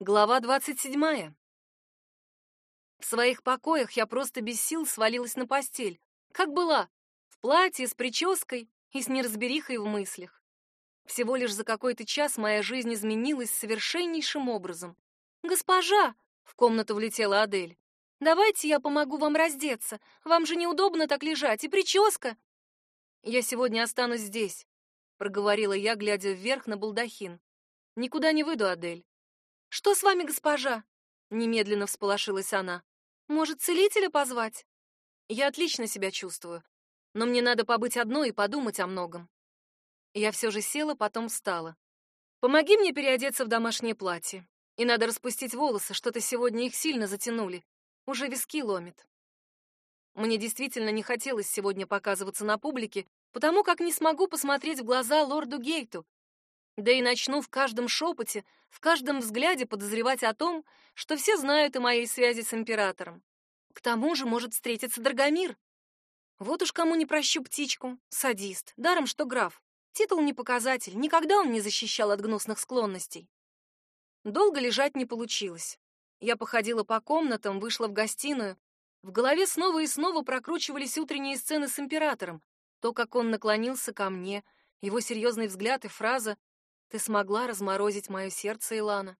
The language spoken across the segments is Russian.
Глава двадцать седьмая. В своих покоях я просто без сил свалилась на постель, как была, в платье, с прической и с неразберихой в мыслях. Всего лишь за какой-то час моя жизнь изменилась совершеннейшим образом. «Госпожа!» — в комнату влетела Адель. «Давайте я помогу вам раздеться. Вам же неудобно так лежать, и прическа!» «Я сегодня останусь здесь», — проговорила я, глядя вверх на балдахин. «Никуда не выйду, Адель. Что с вами, госпожа? Немедленно всполошилась она. Может, целителя позвать? Я отлично себя чувствую, но мне надо побыть одной и подумать о многом. Я все же села, потом встала. Помоги мне переодеться в домашнее платье. И надо распустить волосы, что-то сегодня их сильно затянули. Уже виски ломит. Мне действительно не хотелось сегодня показываться на публике, потому как не смогу посмотреть в глаза лорду Гейту, да и начну в каждом шепоте, в каждом взгляде подозревать о том, что все знают о моей связи с императором. К тому же может встретиться Драгомир. Вот уж кому не прощу птичку, садист, даром что граф. Титул не показатель, никогда он не защищал от гнусных склонностей. Долго лежать не получилось. Я походила по комнатам, вышла в гостиную. В голове снова и снова прокручивались утренние сцены с императором. То, как он наклонился ко мне, его серьезный взгляд и фраза ты смогла разморозить мое сердце, Илана.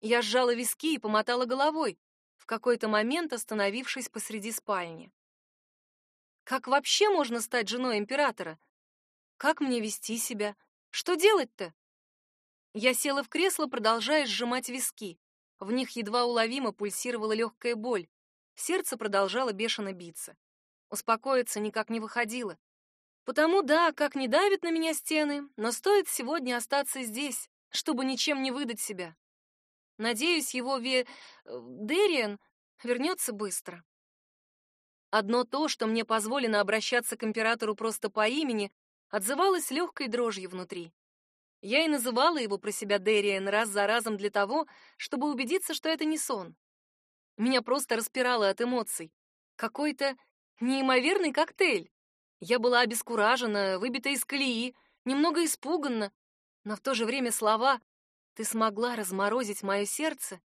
Я сжала виски и помотала головой, в какой-то момент остановившись посреди спальни. Как вообще можно стать женой императора? Как мне вести себя? Что делать-то? Я села в кресло, продолжая сжимать виски. В них едва уловимо пульсировала легкая боль. Сердце продолжало бешено биться. Успокоиться никак не выходило. Потому да, как не давит на меня стены, но стоит сегодня остаться здесь, чтобы ничем не выдать себя. Надеюсь, его Ве... Э, Дериан вернется быстро. Одно то, что мне позволено обращаться к императору просто по имени, отзывалось легкой дрожью внутри. Я и называла его про себя Дериан раз за разом для того, чтобы убедиться, что это не сон. Меня просто распирало от эмоций. Какой-то неимоверный коктейль. Я была обескуражена, выбита из колеи, немного испуганна, но в то же время слова «ты смогла разморозить мое сердце»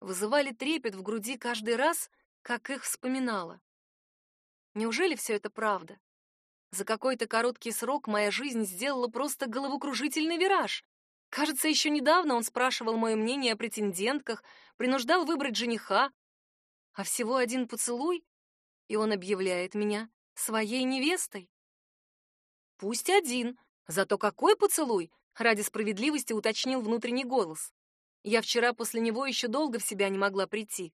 вызывали трепет в груди каждый раз, как их вспоминала. Неужели все это правда? За какой-то короткий срок моя жизнь сделала просто головокружительный вираж. Кажется, еще недавно он спрашивал мое мнение о претендентках, принуждал выбрать жениха, а всего один поцелуй, и он объявляет меня своей невестой. Пусть один, зато какой поцелуй, ради справедливости уточнил внутренний голос. Я вчера после него еще долго в себя не могла прийти.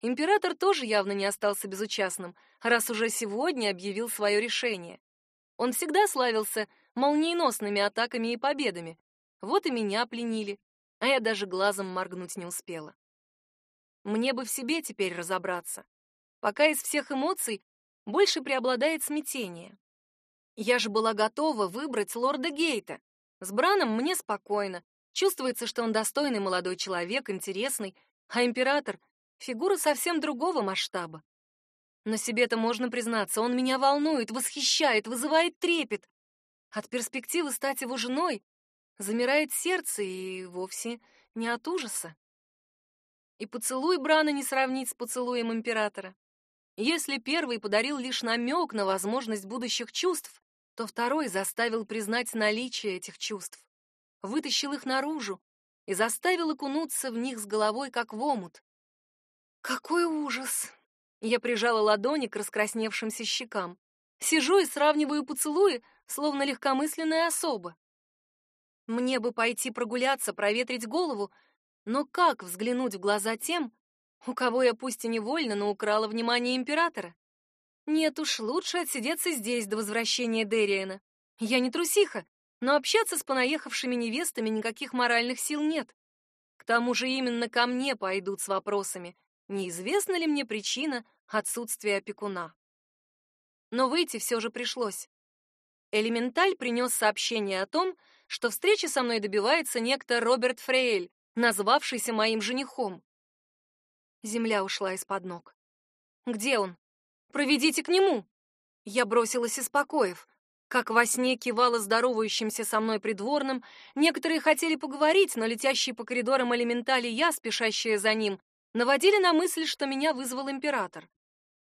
Император тоже явно не остался безучастным, раз уже сегодня объявил свое решение. Он всегда славился молниеносными атаками и победами. Вот и меня пленили, а я даже глазом моргнуть не успела. Мне бы в себе теперь разобраться. Пока из всех эмоций больше преобладает смятение. Я же была готова выбрать лорда Гейта. С Браном мне спокойно. Чувствуется, что он достойный молодой человек, интересный, а император — фигура совсем другого масштаба. Но себе-то можно признаться, он меня волнует, восхищает, вызывает трепет. От перспективы стать его женой замирает сердце и вовсе не от ужаса. И поцелуй Брана не сравнить с поцелуем императора. Если первый подарил лишь намек на возможность будущих чувств, то второй заставил признать наличие этих чувств, вытащил их наружу и заставил окунуться в них с головой, как в омут. Какой ужас! Я прижала ладони к раскрасневшимся щекам. Сижу и сравниваю поцелуи, словно легкомысленная особа. Мне бы пойти прогуляться, проветрить голову, но как взглянуть в глаза тем, у кого я пусть и невольно, но украла внимание императора. Нет уж, лучше отсидеться здесь до возвращения Дериена. Я не трусиха, но общаться с понаехавшими невестами никаких моральных сил нет. К тому же именно ко мне пойдут с вопросами, неизвестна ли мне причина отсутствия опекуна. Но выйти все же пришлось. Элементаль принес сообщение о том, что встречи со мной добивается некто Роберт Фрейль, назвавшийся моим женихом. Земля ушла из-под ног. «Где он? Проведите к нему!» Я бросилась из покоев. как во сне кивала здоровающимся со мной придворным, некоторые хотели поговорить, но летящие по коридорам элементали я, спешащая за ним, наводили на мысль, что меня вызвал император.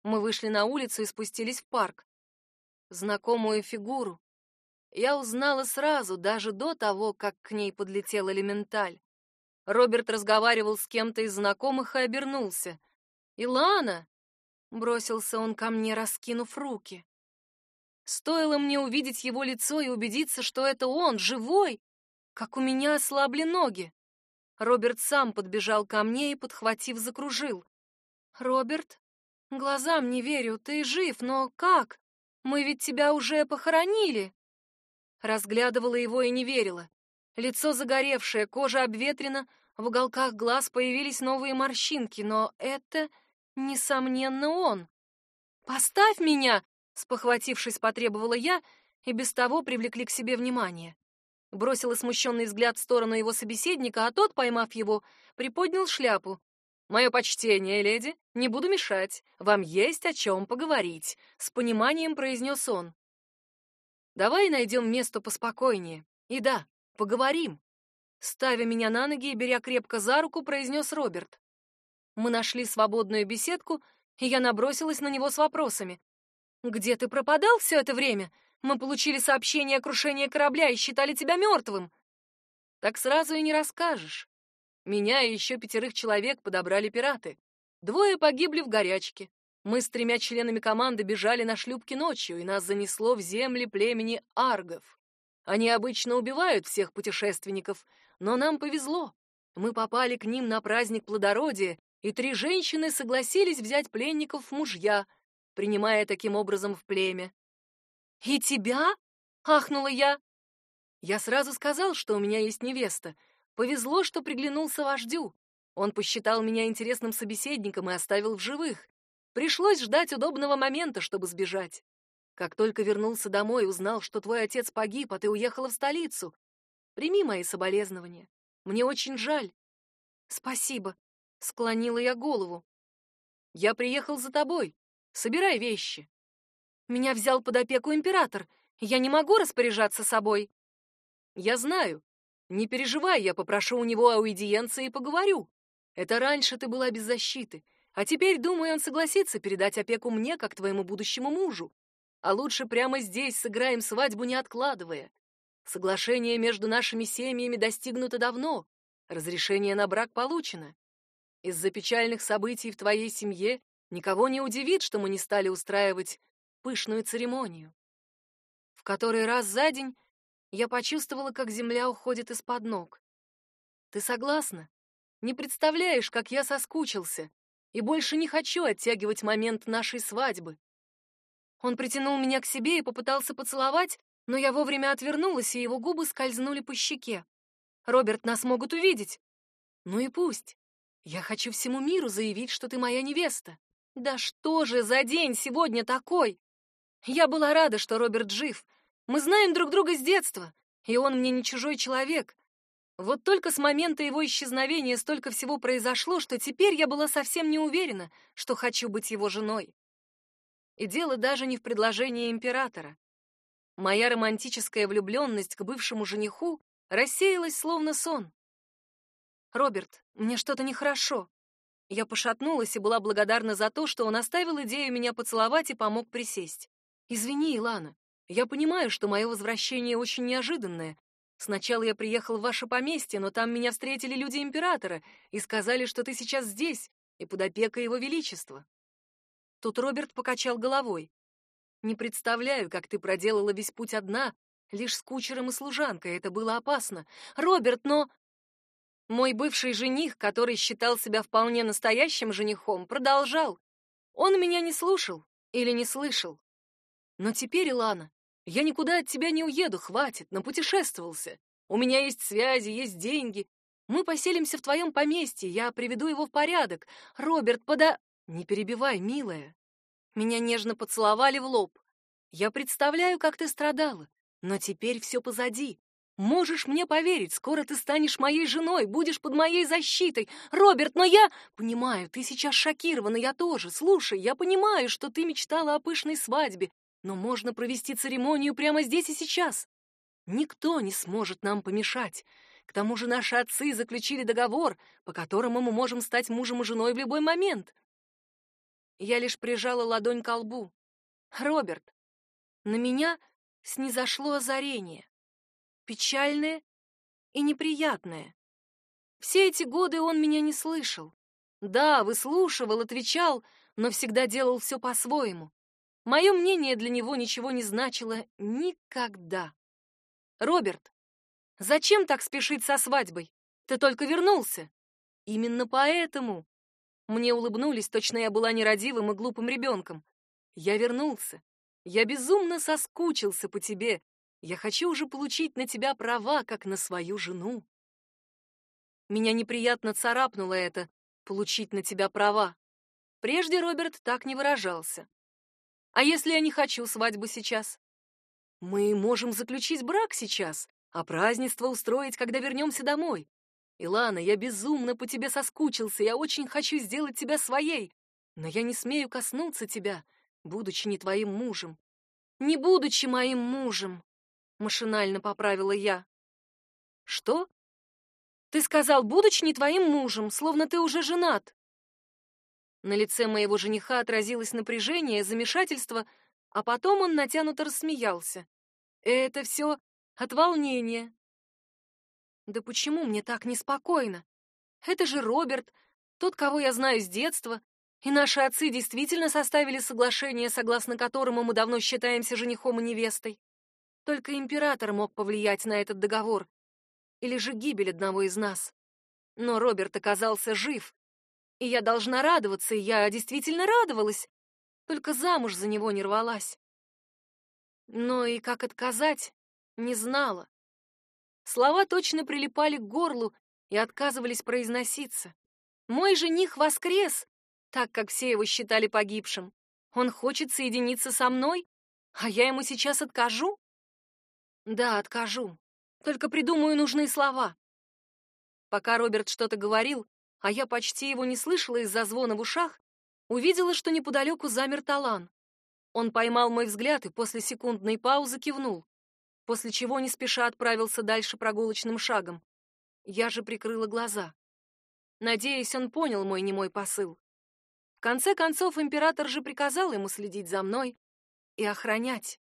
Мы вышли на улицу и спустились в парк. Знакомую фигуру я узнала сразу, даже до того, как к ней подлетел элементаль. Роберт разговаривал с кем-то из знакомых и обернулся. «Илана!» — бросился он ко мне, раскинув руки. Стоило мне увидеть его лицо и убедиться, что это он, живой, как у меня ослабли ноги. Роберт сам подбежал ко мне и, подхватив, закружил. «Роберт, глазам не верю, ты жив, но как? Мы ведь тебя уже похоронили!» Разглядывала его и не верила. Лицо загоревшее, кожа обветрена, в уголках глаз появились новые морщинки, но это, несомненно, он. «Поставь меня!» Спохватившись, потребовала я, и без того привлекли к себе внимание. Бросила смущенный взгляд в сторону его собеседника, а тот, поймав его, приподнял шляпу. «Мое почтение, леди, не буду мешать. Вам есть о чем поговорить», — с пониманием произнес он. «Давай найдем место поспокойнее. И да, поговорим», — ставя меня на ноги и беря крепко за руку, произнес Роберт. Мы нашли свободную беседку, и я набросилась на него с вопросами. «Где ты пропадал все это время? Мы получили сообщение о крушении корабля и считали тебя мертвым». «Так сразу и не расскажешь. Меня и еще пятерых человек подобрали пираты. Двое погибли в горячке. Мы с тремя членами команды бежали на шлюпке ночью, и нас занесло в земли племени аргов. Они обычно убивают всех путешественников, но нам повезло. Мы попали к ним на праздник плодородия, и три женщины согласились взять пленников в мужья — принимая таким образом в племя. «И тебя?» — ахнула я. Я сразу сказал, что у меня есть невеста. Повезло, что приглянулся вождю. Он посчитал меня интересным собеседником и оставил в живых. Пришлось ждать удобного момента, чтобы сбежать. Как только вернулся домой узнал, что твой отец погиб, а ты уехала в столицу. Прими мои соболезнования. Мне очень жаль. Спасибо, склонила я голову. Я приехал за тобой. Собирай вещи. Меня взял под опеку император. Я не могу распоряжаться собой. Я знаю. Не переживай, я попрошу у него аудиенции и поговорю. Это раньше ты была без защиты, а теперь, думаю, он согласится передать опеку мне, как твоему будущему мужу. А лучше прямо здесь сыграем свадьбу, не откладывая. Соглашение между нашими семьями достигнуто давно. Разрешение на брак получено. Из-за печальных событий в твоей семье Никого не удивит, что мы не стали устраивать пышную церемонию. В который раз за день я почувствовала, как земля уходит из-под ног. Ты согласна? Не представляешь, как я соскучился, и больше не хочу оттягивать момент нашей свадьбы. Он притянул меня к себе и попытался поцеловать, но я вовремя отвернулась, и его губы скользнули по щеке. Роберт, нас могут увидеть. Ну и пусть. Я хочу всему миру заявить, что ты моя невеста. Да что же за день сегодня такой? Я была рада, что Роберт жив. Мы знаем друг друга с детства, и он мне не чужой человек. Вот только с момента его исчезновения столько всего произошло, что теперь я была совсем не уверена, что хочу быть его женой. И дело даже не в предложении императора. Моя романтическая влюбленность к бывшему жениху рассеялась словно сон. Роберт, мне что-то нехорошо. Я пошатнулась и была благодарна за то, что он оставил идею меня поцеловать и помог присесть. Извини, Илана. Я понимаю, что мое возвращение очень неожиданное. Сначала я приехал в ваше поместье, но там меня встретили люди императора и сказали, что ты сейчас здесь и под опекой его величества. Тут Роберт покачал головой. Не представляю, как ты проделала весь путь одна, лишь с кучером и служанкой. Это было опасно. Роберт, но мой бывший жених, который считал себя вполне настоящим женихом, продолжал. Он меня не слушал или не слышал. Но теперь, Илана, я никуда от тебя не уеду, хватит, напутешествовался. У меня есть связи, есть деньги. Мы поселимся в твоем поместье, я приведу его в порядок. Роберт, пода... Не перебивай, милая. Меня нежно поцеловали в лоб. Я представляю, как ты страдала, но теперь все позади. Можешь мне поверить, скоро ты станешь моей женой, будешь под моей защитой. Роберт, но я... Понимаю, ты сейчас шокирована, я тоже. Слушай, я понимаю, что ты мечтала о пышной свадьбе. но можно провести церемонию прямо здесь и сейчас. Никто не сможет нам помешать. К тому же наши отцы заключили договор, по которому мы можем стать мужем и женой в любой момент. Я лишь прижала ладонь к лбу. Роберт, на меня снизошло озарение. Печальное и неприятное. Все эти годы он меня не слышал. Да, выслушивал, отвечал, но всегда делал все по-своему. Мое мнение для него ничего не значило никогда. Роберт, зачем так спешить со свадьбой? Ты только вернулся. Именно поэтому. Мне улыбнулись, точно я была нерадивым и глупым ребенком. Я вернулся. Я безумно соскучился по тебе. Я хочу уже получить на тебя права, как на свою жену. Меня неприятно царапнуло это получить на тебя права. Прежде Роберт так не выражался. А если я не хочу свадьбу сейчас? Мы можем заключить брак сейчас, а празднество устроить, когда вернемся домой. Илана, я безумно по тебе соскучился, я очень хочу сделать тебя своей, но я не смею коснуться тебя, будучи не твоим мужем. Не будучи моим мужем, машинально поправила я. Что? Ты сказал, будучи не твоим мужем, словно ты уже женат. На лице моего жениха отразилось напряжение, замешательство, а потом он натянуто рассмеялся. Это все от волнения. Да почему мне так неспокойно? Это же Роберт, тот, кого я знаю с детства, и наши отцы действительно составили соглашение, согласно которому мы давно считаемся женихом и невестой. Только император мог повлиять на этот договор. Или же гибель одного из нас. Но Роберт оказался жив. И я должна радоваться, и я действительно радовалась. Только замуж за него не рвалась. Но и как отказать, не знала. Слова точно прилипали к горлу и отказывались произноситься. Мой жених воскрес, так как все его считали погибшим. Он хочет соединиться со мной, а я ему сейчас откажу? Да, откажу. Только придумаю нужные слова. Пока Роберт что-то говорил, а я почти его не слышала из-за звона в ушах, увидела, что неподалеку замер Талан. Он поймал мой взгляд и после секундной паузы кивнул, после чего не спеша отправился дальше прогулочным шагом. Я же прикрыла глаза. Надеюсь, он понял мой немой посыл. В конце концов, император же приказал ему следить за мной и охранять.